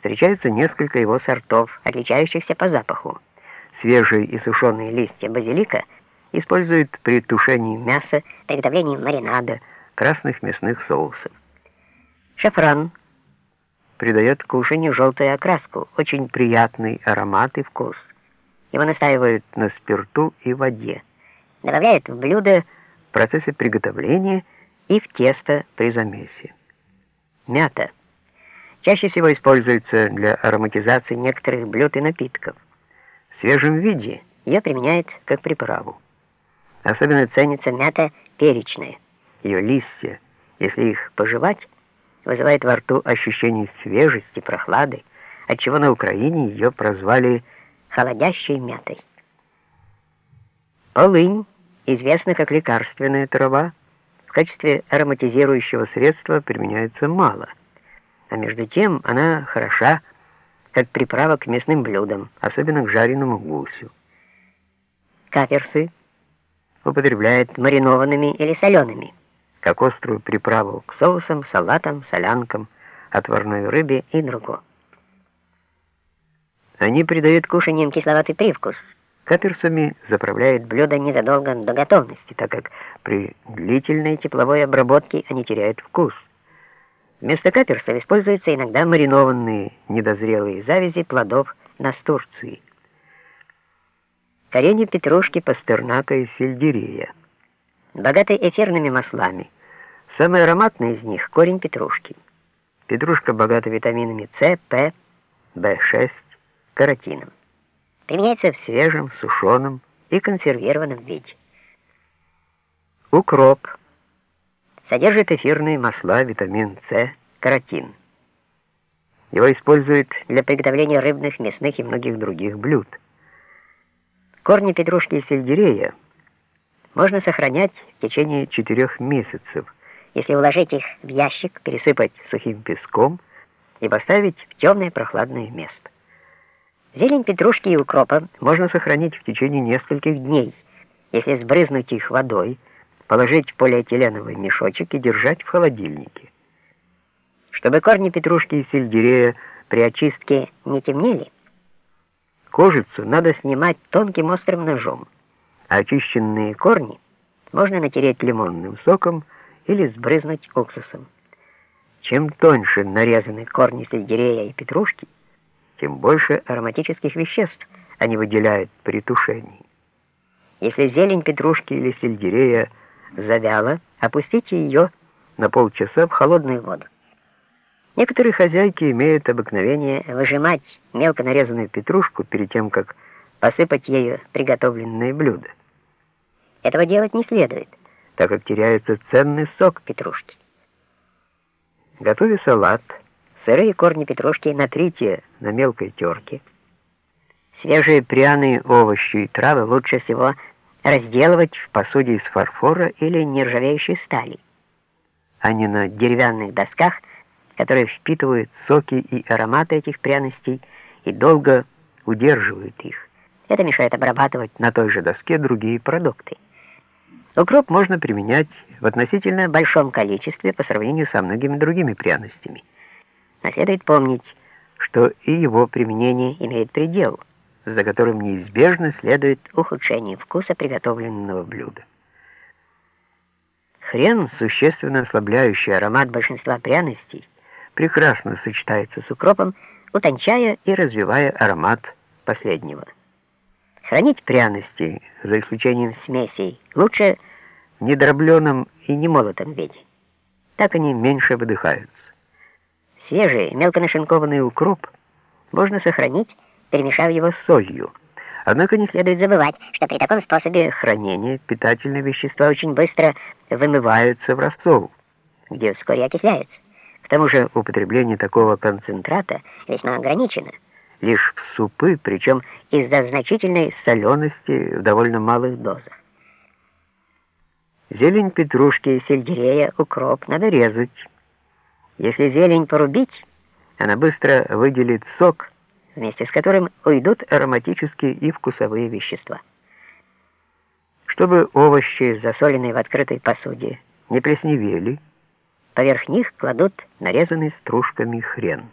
Встречается несколько его сортов, отличающихся по запаху. Свежие и сушеные листья базилика используют при тушении мяса, приготовлении маринада, красных мясных соусов. Шафран придает кушанию желтую окраску, очень приятный аромат и вкус. Его настаивают на спирту и воде. Добавляют в блюдо в процессе приготовления и в тесто при замесе. Мята чаще всего используется для ароматизации некоторых блюд и напитков. В свежем виде ее применяют как приправу. Особенно ценится мята перечная. Ее листья, если их пожевать, вызывает во рту ощущение свежести, прохлады, отчего на Украине ее прозвали холодящей мятой. Полынь, известна как лекарственная трава, в качестве ароматизирующего средства применяется мало, а между тем она хороша как приправа к мясным блюдам, особенно к жареному гусю. Каперсы употребляют маринованными или солеными как острую приправу к соусам, салатам, солянкам, отварной рыбе и другому. Они придают кушаниям кисловатый привкус. Каперсами заправляют блюда незадолго до готовности, так как при длительной тепловой обработке они теряют вкус. Вместо каперсов используются иногда маринованные недозрелые завязи плодов настурции. Коренья петрушки, пастернака и сельдерея богатый эфирными маслами. Самый ароматный из них – корень петрушки. Петрушка богата витаминами С, П, В6, каротином. Применяется в свежем, сушеном и консервированном виде. Укроп содержит эфирные масла, витамин С, каротин. Его используют для приготовления рыбных, мясных и многих других блюд. Корни петрушки и сельдерея – можно сохранять в течение четырех месяцев, если уложить их в ящик, пересыпать сухим песком и поставить в темное прохладное место. Зелень петрушки и укропа можно сохранить в течение нескольких дней, если сбрызнуть их водой, положить в полиэтиленовый мешочек и держать в холодильнике. Чтобы корни петрушки и сельдерея при очистке не темнели, кожицу надо снимать тонким острым ножом а очищенные корни можно натереть лимонным соком или сбрызнуть уксусом. Чем тоньше нарезаны корни сельдерея и петрушки, тем больше ароматических веществ они выделяют при тушении. Если зелень петрушки или сельдерея завяла, опустите ее на полчаса в холодную воду. Некоторые хозяйки имеют обыкновение выжимать мелко нарезанную петрушку перед тем, как посыпать ею приготовленное блюдо. Этого делать не следует, так как теряется ценный сок петрушки. Готовя салат, сырые корни петрушки натрите на мелкой терке. Свежие пряные овощи и травы лучше всего разделывать в посуде из фарфора или нержавеющей стали, а не на деревянных досках, которые впитывают соки и ароматы этих пряностей и долго удерживают их. Это мешает обрабатывать на той же доске другие продукты. Укроп можно применять в относительно большом количестве по сравнению со многими другими пряностями. Но следует помнить, что и его применение имеет предел, за которым неизбежно следует ухудшение вкуса приготовленного блюда. Хрен, существенно ослабляющий аромат большинства пряностей, прекрасно сочетается с укропом, утончая и развивая аромат последнего. Хранить пряности, за исключением смесей, лучше в недробленном и немолотом виде. Так они меньше выдыхаются. Свежий, мелко нашинкованный укроп можно сохранить, перемешав его с солью. Однако не следует забывать, что при таком способе хранения питательные вещества очень быстро вымываются в рассол, где вскоре окисляются. К тому же употребление такого концентрата весьма ограничено лишь в супы, причем из-за значительной солености в довольно малых дозах. Зелень петрушки, сельдерея, укроп надо резать. Если зелень порубить, она быстро выделит сок, вместе с которым уйдут ароматические и вкусовые вещества. Чтобы овощи, засоленные в открытой посуде, не плесневели, поверх них кладут нарезанный стружками хрен.